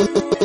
Seattle.